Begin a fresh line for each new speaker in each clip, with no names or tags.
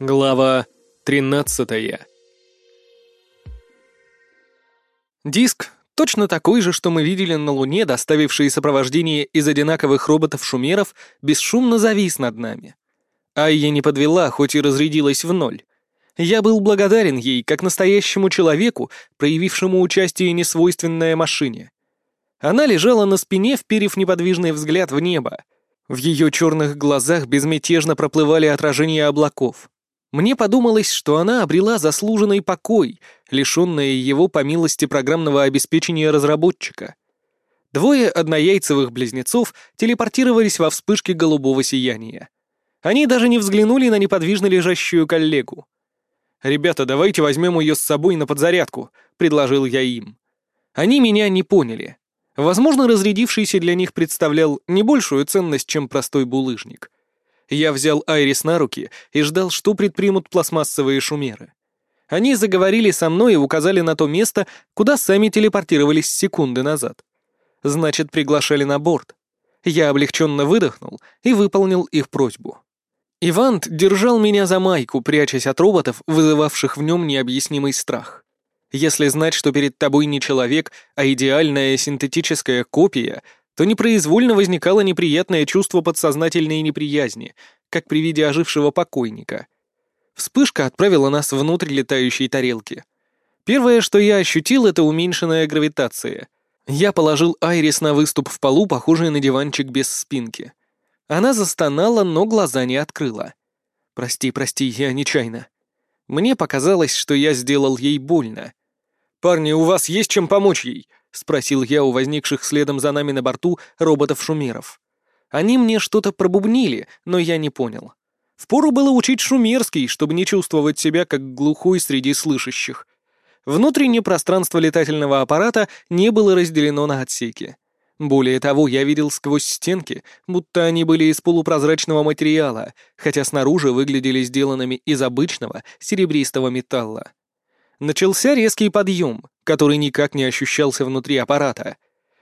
Глава 13 Диск точно такой же, что мы видели на Луне, доставивший сопровождение из одинаковых роботов-шумеров, бесшумно завис над нами. Айя не подвела, хоть и разрядилась в ноль. Я был благодарен ей, как настоящему человеку, проявившему участие несвойственное машине. Она лежала на спине, вперев неподвижный взгляд в небо. В ее черных глазах безмятежно проплывали отражения облаков. Мне подумалось, что она обрела заслуженный покой, лишенная его по милости программного обеспечения разработчика. Двое однояйцевых близнецов телепортировались во вспышке голубого сияния. Они даже не взглянули на неподвижно лежащую коллегу. «Ребята, давайте возьмем ее с собой на подзарядку», — предложил я им. Они меня не поняли. Возможно, разрядившийся для них представлял не большую ценность, чем простой булыжник. Я взял Айрис на руки и ждал, что предпримут пластмассовые шумеры. Они заговорили со мной и указали на то место, куда сами телепортировались секунды назад. Значит, приглашали на борт. Я облегченно выдохнул и выполнил их просьбу. Ивант держал меня за майку, прячась от роботов, вызывавших в нем необъяснимый страх. Если знать, что перед тобой не человек, а идеальная синтетическая копия, то непроизвольно возникало неприятное чувство подсознательной неприязни, как при виде ожившего покойника. Вспышка отправила нас внутрь летающей тарелки. Первое, что я ощутил, это уменьшенная гравитация. Я положил Айрис на выступ в полу, похожий на диванчик без спинки. Она застонала, но глаза не открыла. «Прости, прости, я нечаянно». Мне показалось, что я сделал ей больно. «Парни, у вас есть чем помочь ей?» — спросил я у возникших следом за нами на борту роботов-шумеров. Они мне что-то пробубнили, но я не понял. Впору было учить шумерский, чтобы не чувствовать себя как глухой среди слышащих. Внутреннее пространство летательного аппарата не было разделено на отсеки. Более того, я видел сквозь стенки, будто они были из полупрозрачного материала, хотя снаружи выглядели сделанными из обычного серебристого металла. Начался резкий подъем, который никак не ощущался внутри аппарата.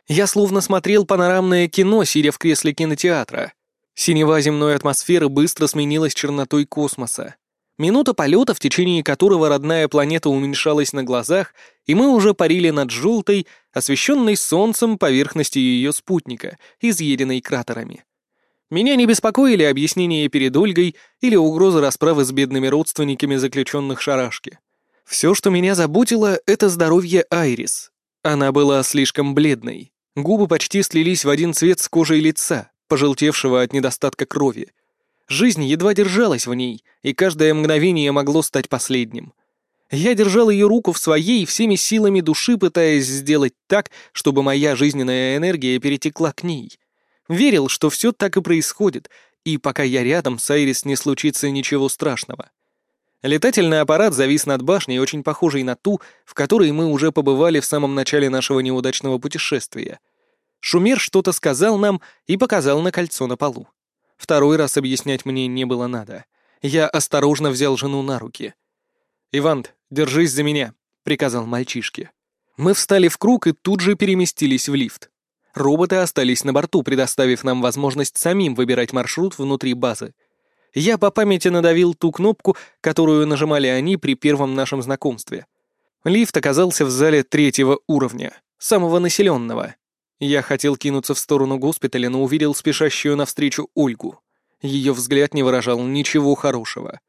Я словно смотрел панорамное кино, сидя в кресле кинотеатра. Синева земной атмосферы быстро сменилась чернотой космоса. Минута полета, в течение которого родная планета уменьшалась на глазах, и мы уже парили над желтой, освещенной солнцем поверхностью ее спутника, изъеденной кратерами. Меня не беспокоили объяснения перед Ольгой или угрозы расправы с бедными родственниками заключенных шарашки. Все, что меня заботило, это здоровье Айрис. Она была слишком бледной. Губы почти слились в один цвет с кожей лица, пожелтевшего от недостатка крови. Жизнь едва держалась в ней, и каждое мгновение могло стать последним. Я держал ее руку в своей всеми силами души, пытаясь сделать так, чтобы моя жизненная энергия перетекла к ней. Верил, что все так и происходит, и пока я рядом, с Айрис не случится ничего страшного. Летательный аппарат завис над башней, очень похожей на ту, в которой мы уже побывали в самом начале нашего неудачного путешествия. Шумер что-то сказал нам и показал на кольцо на полу. Второй раз объяснять мне не было надо. Я осторожно взял жену на руки. «Ивант, держись за меня», — приказал мальчишке. Мы встали в круг и тут же переместились в лифт. Роботы остались на борту, предоставив нам возможность самим выбирать маршрут внутри базы. Я по памяти надавил ту кнопку, которую нажимали они при первом нашем знакомстве. Лифт оказался в зале третьего уровня, самого населенного. Я хотел кинуться в сторону госпиталя, но увидел спешащую навстречу Ольгу. Ее взгляд не выражал ничего хорошего.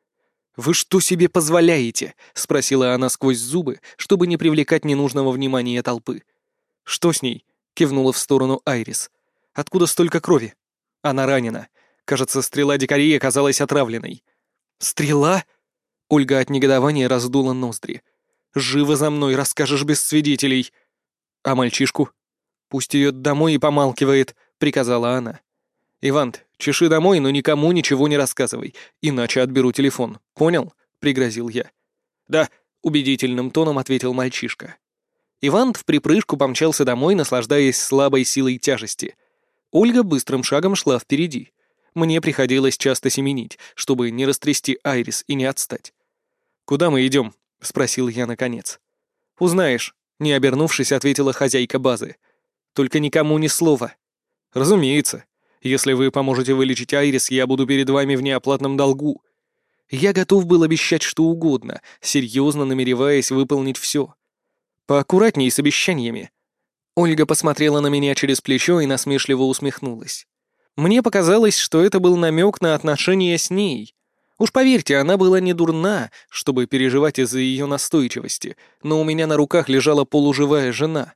«Вы что себе позволяете?» — спросила она сквозь зубы, чтобы не привлекать ненужного внимания толпы. «Что с ней?» — кивнула в сторону Айрис. «Откуда столько крови?» «Она ранена. Кажется, стрела дикарей оказалась отравленной». «Стрела?» Ольга от негодования раздула ноздри. «Живо за мной, расскажешь без свидетелей». «А мальчишку?» «Пусть идет домой и помалкивает», — приказала она. «Ивант, чеши домой, но никому ничего не рассказывай, иначе отберу телефон. Понял?» — пригрозил я. «Да», — убедительным тоном ответил мальчишка. Ивант в припрыжку помчался домой, наслаждаясь слабой силой тяжести. Ольга быстрым шагом шла впереди. Мне приходилось часто семенить, чтобы не растрясти Айрис и не отстать. «Куда мы идем?» — спросил я наконец. «Узнаешь», — не обернувшись, ответила хозяйка базы. Только никому ни слова. Разумеется. Если вы поможете вылечить Айрис, я буду перед вами в неоплатном долгу. Я готов был обещать что угодно, серьезно намереваясь выполнить все. Поаккуратней с обещаниями. Ольга посмотрела на меня через плечо и насмешливо усмехнулась. Мне показалось, что это был намек на отношения с ней. Уж поверьте, она была не дурна, чтобы переживать из-за ее настойчивости, но у меня на руках лежала полуживая жена.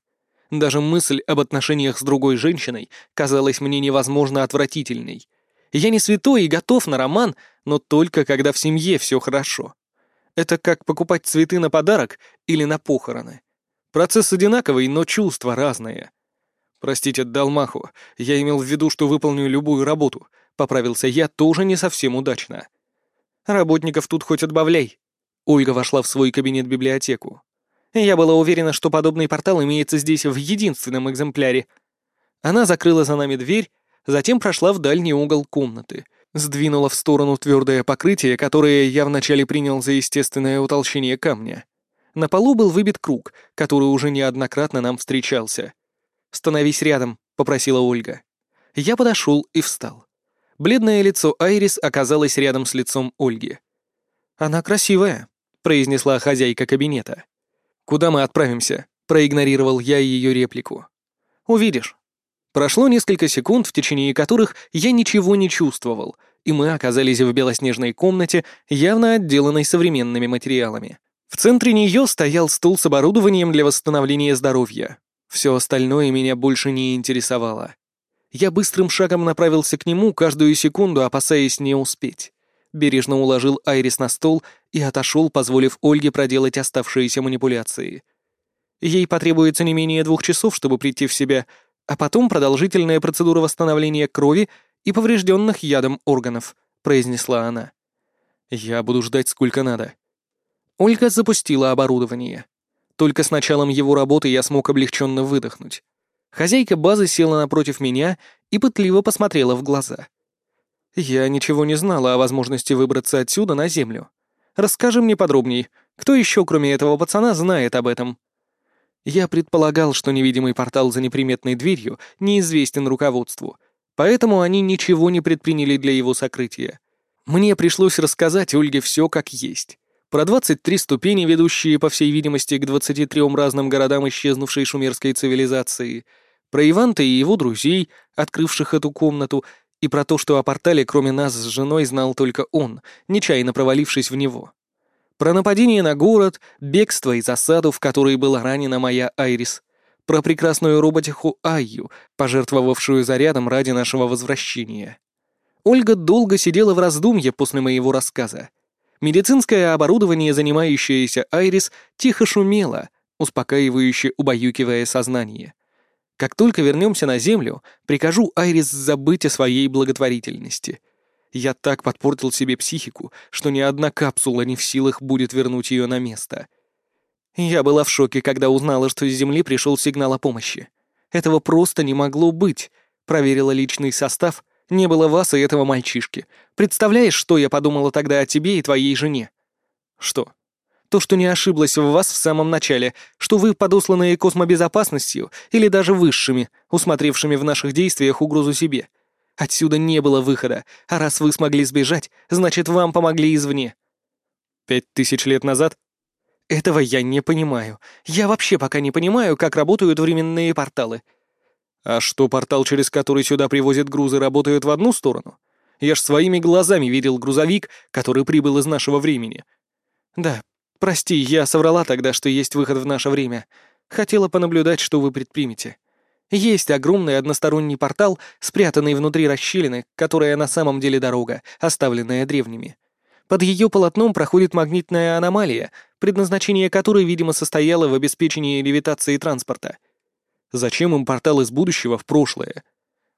Даже мысль об отношениях с другой женщиной казалась мне невозможно отвратительной. Я не святой и готов на роман, но только когда в семье все хорошо. Это как покупать цветы на подарок или на похороны. Процесс одинаковый, но чувства разные. Простите, Далмаху, я имел в виду, что выполню любую работу. Поправился я тоже не совсем удачно. Работников тут хоть отбавляй. Ольга вошла в свой кабинет-библиотеку. Я была уверена, что подобный портал имеется здесь в единственном экземпляре. Она закрыла за нами дверь, затем прошла в дальний угол комнаты, сдвинула в сторону твердое покрытие, которое я вначале принял за естественное утолщение камня. На полу был выбит круг, который уже неоднократно нам встречался. «Становись рядом», — попросила Ольга. Я подошел и встал. Бледное лицо Айрис оказалось рядом с лицом Ольги. «Она красивая», — произнесла хозяйка кабинета. «Куда мы отправимся?» — проигнорировал я ее реплику. «Увидишь». Прошло несколько секунд, в течение которых я ничего не чувствовал, и мы оказались в белоснежной комнате, явно отделанной современными материалами. В центре нее стоял стол с оборудованием для восстановления здоровья. Все остальное меня больше не интересовало. Я быстрым шагом направился к нему, каждую секунду опасаясь не успеть бережно уложил Айрис на стол и отошел, позволив Ольге проделать оставшиеся манипуляции. Ей потребуется не менее двух часов, чтобы прийти в себя, а потом продолжительная процедура восстановления крови и поврежденных ядом органов, произнесла она. Я буду ждать сколько надо. Ольга запустила оборудование. Только с началом его работы я смог облегченно выдохнуть. Хозяйка базы села напротив меня и пытливо посмотрела в глаза. «Я ничего не знала о возможности выбраться отсюда на Землю. Расскажи мне подробней, кто еще, кроме этого пацана, знает об этом?» Я предполагал, что невидимый портал за неприметной дверью неизвестен руководству, поэтому они ничего не предприняли для его сокрытия. Мне пришлось рассказать Ольге все как есть. Про 23 ступени, ведущие, по всей видимости, к 23 разным городам исчезнувшей шумерской цивилизации, про Иванта и его друзей, открывших эту комнату, и про то, что о портале кроме нас с женой знал только он, нечаянно провалившись в него. Про нападение на город, бегство и засаду, в которой была ранена моя Айрис. Про прекрасную роботиху Айю, пожертвовавшую зарядом ради нашего возвращения. Ольга долго сидела в раздумье после моего рассказа. Медицинское оборудование, занимающееся Айрис, тихо шумело, успокаивающе убаюкивая сознание. Как только вернемся на Землю, прикажу Айрис забыть о своей благотворительности. Я так подпортил себе психику, что ни одна капсула не в силах будет вернуть ее на место. Я была в шоке, когда узнала, что с Земли пришел сигнал о помощи. Этого просто не могло быть. Проверила личный состав, не было вас и этого мальчишки. Представляешь, что я подумала тогда о тебе и твоей жене? Что? То, что не ошиблась в вас в самом начале, что вы подосланные космобезопасностью или даже высшими, усмотревшими в наших действиях угрозу себе. Отсюда не было выхода, а раз вы смогли сбежать, значит, вам помогли извне. Пять тысяч лет назад? Этого я не понимаю. Я вообще пока не понимаю, как работают временные порталы. А что, портал, через который сюда привозят грузы, работает в одну сторону? Я ж своими глазами видел грузовик, который прибыл из нашего времени. Да, «Прости, я соврала тогда, что есть выход в наше время. Хотела понаблюдать, что вы предпримете. Есть огромный односторонний портал, спрятанный внутри расщелины, которая на самом деле дорога, оставленная древними. Под ее полотном проходит магнитная аномалия, предназначение которой, видимо, состояло в обеспечении левитации транспорта. Зачем им портал из будущего в прошлое?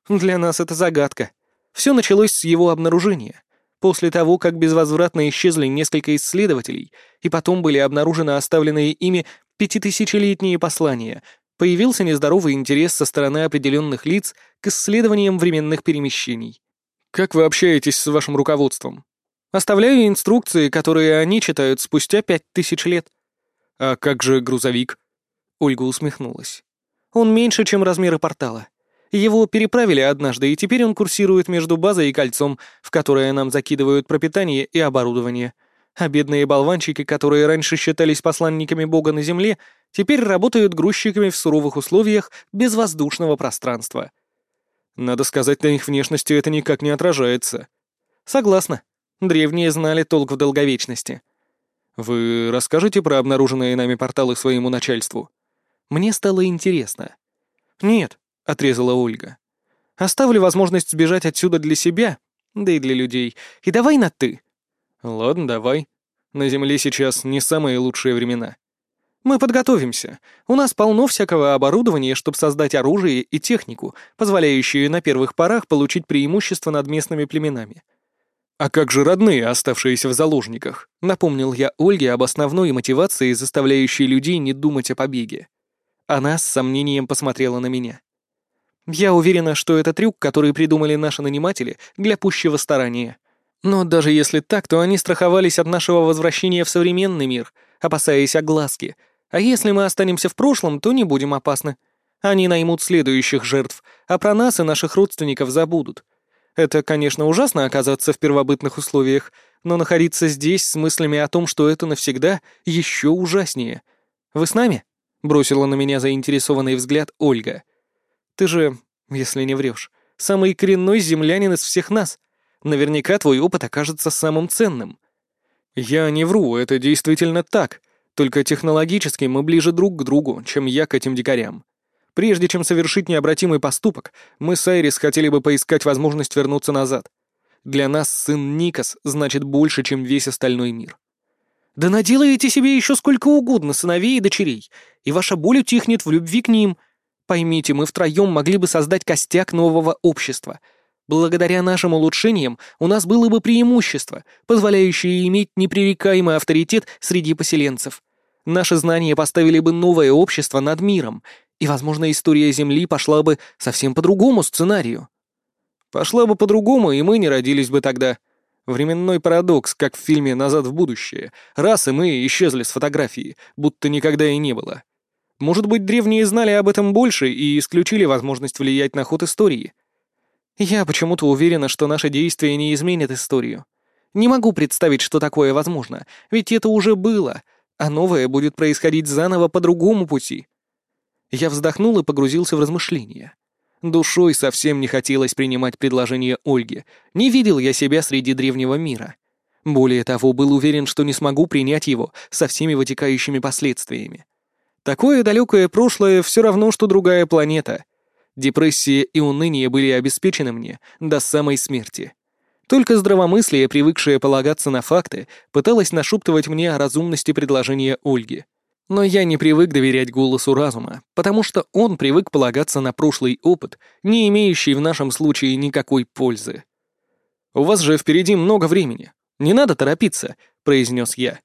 Для нас это загадка. Все началось с его обнаружения после того, как безвозвратно исчезли несколько исследователей, и потом были обнаружены оставленные ими пятитысячелетние послания, появился нездоровый интерес со стороны определенных лиц к исследованиям временных перемещений. Как вы общаетесь с вашим руководством? Оставляю инструкции, которые они читают спустя пять тысяч лет. А как же грузовик? Ольга усмехнулась. Он меньше, чем размеры портала. Его переправили однажды, и теперь он курсирует между базой и кольцом, в которое нам закидывают пропитание и оборудование. А бедные болванчики, которые раньше считались посланниками Бога на Земле, теперь работают грузчиками в суровых условиях безвоздушного пространства. Надо сказать, на их внешностью это никак не отражается. Согласна. Древние знали толк в долговечности. Вы расскажете про обнаруженные нами порталы своему начальству? Мне стало интересно. Нет, отрезала Ольга. Оставлю возможность сбежать отсюда для себя, да и для людей. И давай на «ты». Ладно, давай. На Земле сейчас не самые лучшие времена. Мы подготовимся. У нас полно всякого оборудования, чтобы создать оружие и технику, позволяющие на первых порах получить преимущество над местными племенами. «А как же родные, оставшиеся в заложниках?» Напомнил я Ольге об основной мотивации, заставляющей людей не думать о побеге. Она с сомнением посмотрела на меня. Я уверена, что это трюк, который придумали наши наниматели для пущего старания. Но даже если так, то они страховались от нашего возвращения в современный мир, опасаясь огласки. А если мы останемся в прошлом, то не будем опасны. Они наймут следующих жертв, а про нас и наших родственников забудут. Это, конечно, ужасно оказаться в первобытных условиях, но находиться здесь с мыслями о том, что это навсегда, еще ужаснее. Вы с нами?» — бросила на меня заинтересованный взгляд Ольга. Ты же, если не врешь, самый коренной землянин из всех нас. Наверняка твой опыт окажется самым ценным. Я не вру, это действительно так. Только технологически мы ближе друг к другу, чем я к этим дикарям. Прежде чем совершить необратимый поступок, мы с Айрис хотели бы поискать возможность вернуться назад. Для нас сын Никас значит больше, чем весь остальной мир. Да наделаете себе еще сколько угодно сыновей и дочерей, и ваша боль утихнет в любви к ним — Поймите, мы втроем могли бы создать костяк нового общества. Благодаря нашим улучшениям у нас было бы преимущество, позволяющее иметь непререкаемый авторитет среди поселенцев. Наши знания поставили бы новое общество над миром, и, возможно, история Земли пошла бы совсем по другому сценарию. Пошла бы по-другому, и мы не родились бы тогда. Временной парадокс, как в фильме «Назад в будущее». Раз и мы исчезли с фотографии, будто никогда и не было. Может быть, древние знали об этом больше и исключили возможность влиять на ход истории. Я почему-то уверена, что наши действия не изменят историю. Не могу представить, что такое возможно, ведь это уже было, а новое будет происходить заново по другому пути. Я вздохнул и погрузился в размышления. Душой совсем не хотелось принимать предложение Ольги. Не видел я себя среди древнего мира. Более того, был уверен, что не смогу принять его со всеми вытекающими последствиями. Такое далекое прошлое все равно, что другая планета. Депрессия и уныние были обеспечены мне до самой смерти. Только здравомыслие, привыкшее полагаться на факты, пыталось нашептывать мне о разумности предложения Ольги. Но я не привык доверять голосу разума, потому что он привык полагаться на прошлый опыт, не имеющий в нашем случае никакой пользы. «У вас же впереди много времени. Не надо торопиться», — произнес я.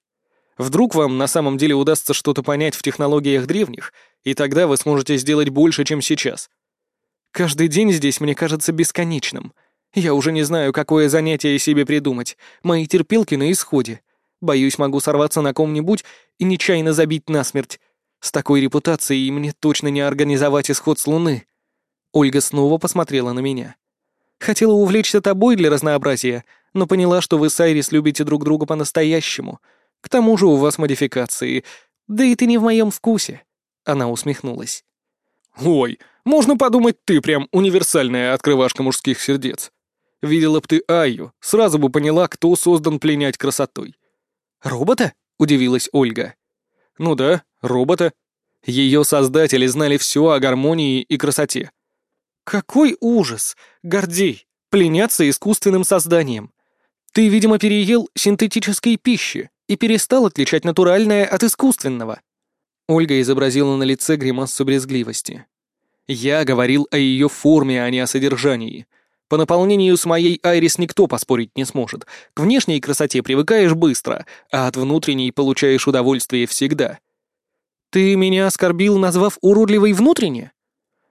Вдруг вам на самом деле удастся что-то понять в технологиях древних, и тогда вы сможете сделать больше, чем сейчас. Каждый день здесь мне кажется бесконечным. Я уже не знаю, какое занятие себе придумать. Мои терпилки на исходе. Боюсь, могу сорваться на ком-нибудь и нечаянно забить насмерть. С такой репутацией мне точно не организовать исход с Луны. Ольга снова посмотрела на меня. Хотела увлечься тобой для разнообразия, но поняла, что вы с Айрис любите друг друга по-настоящему — к тому же у вас модификации. Да и ты не в моем вкусе». Она усмехнулась. «Ой, можно подумать, ты прям универсальная открывашка мужских сердец. Видела б ты Айю, сразу бы поняла, кто создан пленять красотой». «Робота?» — удивилась Ольга. «Ну да, робота. Ее создатели знали все о гармонии и красоте». «Какой ужас! Гордей! Пленяться искусственным созданием! Ты, видимо, переел синтетической пищи и перестал отличать натуральное от искусственного». Ольга изобразила на лице гримасу брезгливости. «Я говорил о ее форме, а не о содержании. По наполнению с моей Айрис никто поспорить не сможет. К внешней красоте привыкаешь быстро, а от внутренней получаешь удовольствие всегда». «Ты меня оскорбил, назвав уродливой внутренне?»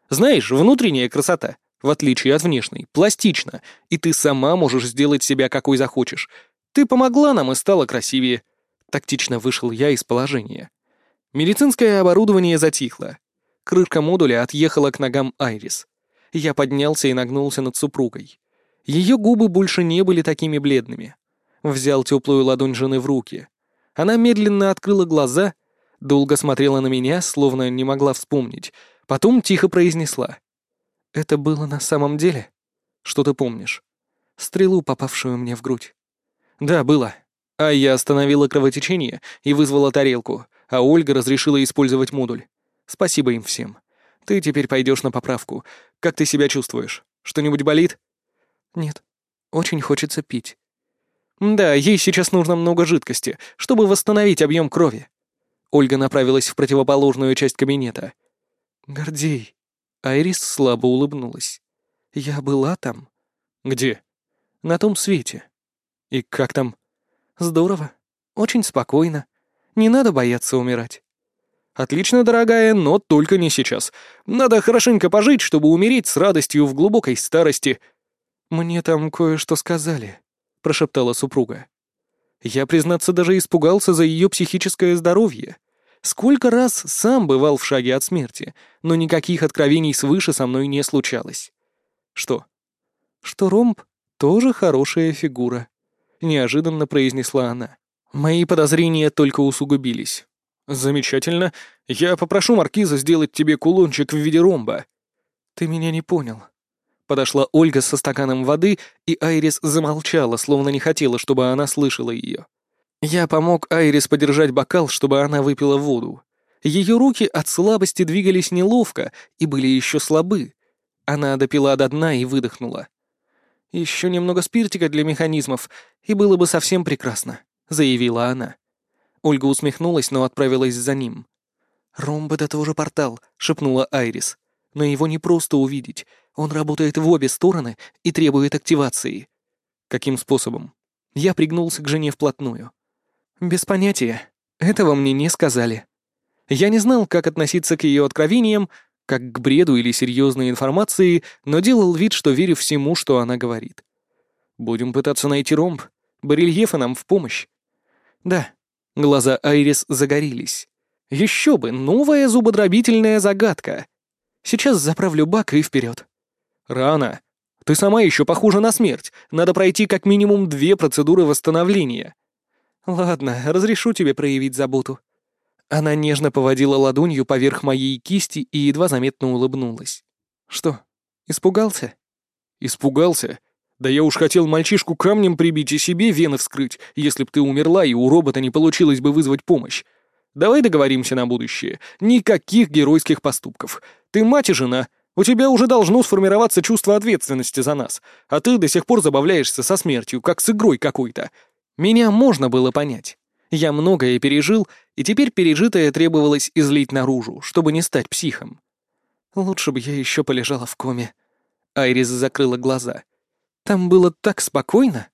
«Знаешь, внутренняя красота, в отличие от внешней, пластична, и ты сама можешь сделать себя какой захочешь, ты помогла нам и стала красивее. Тактично вышел я из положения. Медицинское оборудование затихло. Крышка модуля отъехала к ногам Айрис. Я поднялся и нагнулся над супругой. Ее губы больше не были такими бледными. Взял теплую ладонь жены в руки. Она медленно открыла глаза, долго смотрела на меня, словно не могла вспомнить, потом тихо произнесла. «Это было на самом деле? Что ты помнишь? Стрелу, попавшую мне в грудь». «Да, было. А я остановила кровотечение и вызвала тарелку, а Ольга разрешила использовать модуль. Спасибо им всем. Ты теперь пойдешь на поправку. Как ты себя чувствуешь? Что-нибудь болит?» «Нет. Очень хочется пить». «Да, ей сейчас нужно много жидкости, чтобы восстановить объем крови». Ольга направилась в противоположную часть кабинета. «Гордей». Айрис слабо улыбнулась. «Я была там». «Где?» «На том свете». «И как там?» «Здорово. Очень спокойно. Не надо бояться умирать». «Отлично, дорогая, но только не сейчас. Надо хорошенько пожить, чтобы умереть с радостью в глубокой старости». «Мне там кое-что сказали», — прошептала супруга. Я, признаться, даже испугался за ее психическое здоровье. Сколько раз сам бывал в шаге от смерти, но никаких откровений свыше со мной не случалось. Что? Что ромб тоже хорошая фигура, неожиданно произнесла она. Мои подозрения только усугубились. «Замечательно. Я попрошу Маркиза сделать тебе кулончик в виде ромба». «Ты меня не понял». Подошла Ольга со стаканом воды, и Айрис замолчала, словно не хотела, чтобы она слышала ее. Я помог Айрис подержать бокал, чтобы она выпила воду. Ее руки от слабости двигались неловко и были еще слабы. Она допила до дна и выдохнула. «Еще немного спиртика для механизмов, и было бы совсем прекрасно», — заявила она. Ольга усмехнулась, но отправилась за ним. «Ромб — это тоже портал», — шепнула Айрис. «Но его не просто увидеть. Он работает в обе стороны и требует активации». «Каким способом?» Я пригнулся к жене вплотную. «Без понятия. Этого мне не сказали». Я не знал, как относиться к ее откровениям, как к бреду или серьезной информации, но делал вид, что верю всему, что она говорит. «Будем пытаться найти ромб. Барельефы нам в помощь». «Да», Глаза Айрис загорелись. Еще бы, новая зубодробительная загадка. Сейчас заправлю бак и вперед. Рано. Ты сама еще похожа на смерть. Надо пройти как минимум две процедуры восстановления. Ладно, разрешу тебе проявить заботу. Она нежно поводила ладонью поверх моей кисти и едва заметно улыбнулась. Что, испугался? Испугался? Да я уж хотел мальчишку камнем прибить и себе вены вскрыть, если б ты умерла и у робота не получилось бы вызвать помощь. Давай договоримся на будущее. Никаких геройских поступков. Ты мать и жена. У тебя уже должно сформироваться чувство ответственности за нас, а ты до сих пор забавляешься со смертью, как с игрой какой-то. Меня можно было понять. Я многое пережил, и теперь пережитое требовалось излить наружу, чтобы не стать психом. Лучше бы я еще полежала в коме. Айрис закрыла глаза. Там было так спокойно.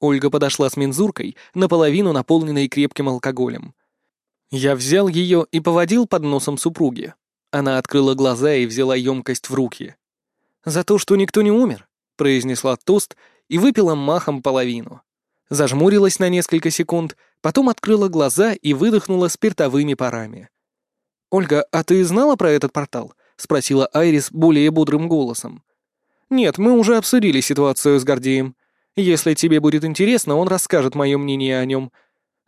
Ольга подошла с мензуркой, наполовину наполненной крепким алкоголем. Я взял ее и поводил под носом супруги. Она открыла глаза и взяла емкость в руки. «За то, что никто не умер», — произнесла тост и выпила махом половину. Зажмурилась на несколько секунд, потом открыла глаза и выдохнула спиртовыми парами. «Ольга, а ты знала про этот портал?» — спросила Айрис более бодрым голосом. «Нет, мы уже обсудили ситуацию с Гордеем. Если тебе будет интересно, он расскажет мое мнение о нем.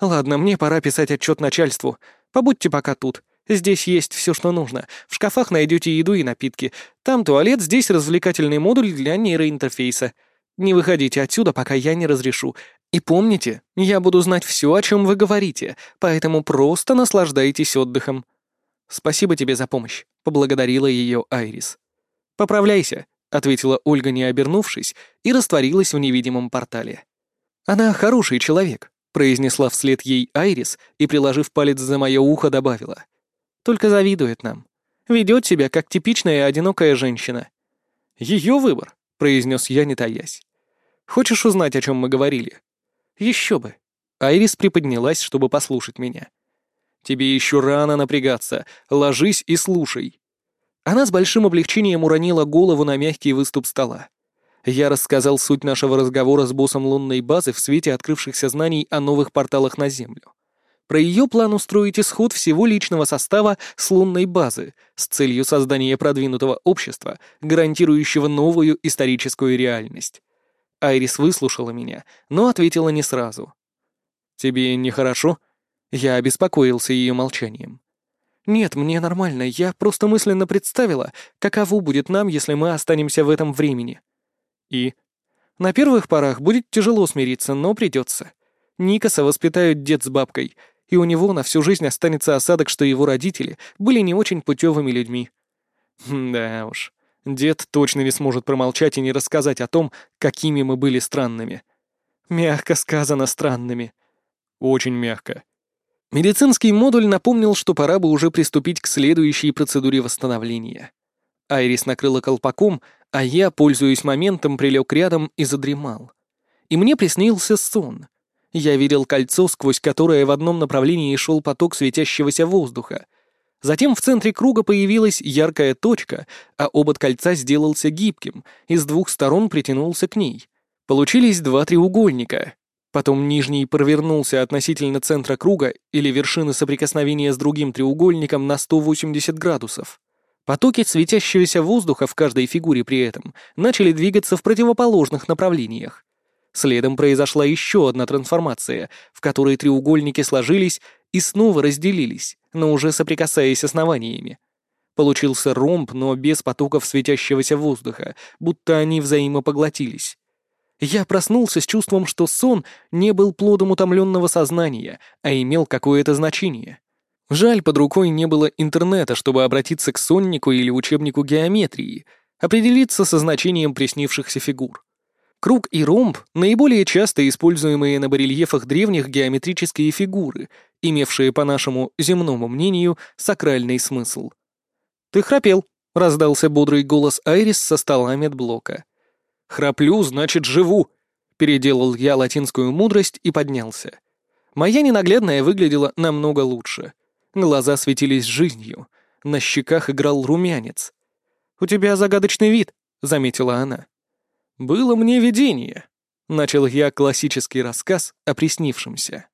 Ладно, мне пора писать отчет начальству. Побудьте пока тут. Здесь есть все, что нужно. В шкафах найдете еду и напитки. Там туалет, здесь развлекательный модуль для нейроинтерфейса. Не выходите отсюда, пока я не разрешу. И помните, я буду знать все, о чем вы говорите, поэтому просто наслаждайтесь отдыхом. Спасибо тебе за помощь, поблагодарила ее Айрис. Поправляйся, — ответила Ольга, не обернувшись, и растворилась в невидимом портале. «Она хороший человек», — произнесла вслед ей Айрис и, приложив палец за мое ухо, добавила. «Только завидует нам. Ведет себя, как типичная одинокая женщина». «Ее выбор», — произнес я, не таясь. «Хочешь узнать, о чем мы говорили?» «Еще бы». Айрис приподнялась, чтобы послушать меня. «Тебе еще рано напрягаться. Ложись и слушай. Она с большим облегчением уронила голову на мягкий выступ стола. Я рассказал суть нашего разговора с боссом лунной базы в свете открывшихся знаний о новых порталах на Землю. про ее план устроить исход всего личного состава с лунной базы с целью создания продвинутого общества, гарантирующего новую историческую реальность. Айрис выслушала меня, но ответила не сразу. «Тебе нехорошо?» Я обеспокоился ее молчанием. «Нет, мне нормально, я просто мысленно представила, каково будет нам, если мы останемся в этом времени». «И?» «На первых порах будет тяжело смириться, но придется. Никаса воспитают дед с бабкой, и у него на всю жизнь останется осадок, что его родители были не очень путевыми людьми. Да уж, дед точно не сможет промолчать и не рассказать о том, какими мы были странными. Мягко сказано странными. Очень мягко. Медицинский модуль напомнил, что пора бы уже приступить к следующей процедуре восстановления. Айрис накрыла колпаком, а я, пользуясь моментом, прилег рядом и задремал. И мне приснился сон — я видел кольцо, сквозь которое в одном направлении шел поток светящегося воздуха. Затем в центре круга появилась яркая точка, а обод кольца сделался гибким и с двух сторон притянулся к ней. Получились два треугольника. Потом нижний провернулся относительно центра круга или вершины соприкосновения с другим треугольником на 180 градусов. Потоки светящегося воздуха в каждой фигуре при этом начали двигаться в противоположных направлениях. Следом произошла еще одна трансформация, в которой треугольники сложились и снова разделились, но уже соприкасаясь основаниями. Получился ромб, но без потоков светящегося воздуха, будто они взаимопоглотились. Я проснулся с чувством, что сон не был плодом утомленного сознания, а имел какое-то значение. Жаль, под рукой не было интернета, чтобы обратиться к соннику или учебнику геометрии, определиться со значением приснившихся фигур. Круг и ромб — наиболее часто используемые на барельефах древних геометрические фигуры, имевшие, по нашему земному мнению, сакральный смысл. «Ты храпел», — раздался бодрый голос Айрис со стола медблока. «Храплю, значит, живу», — переделал я латинскую мудрость и поднялся. Моя ненаглядная выглядела намного лучше. Глаза светились жизнью, на щеках играл румянец. «У тебя загадочный вид», — заметила она. «Было мне видение», — начал я классический рассказ о приснившемся.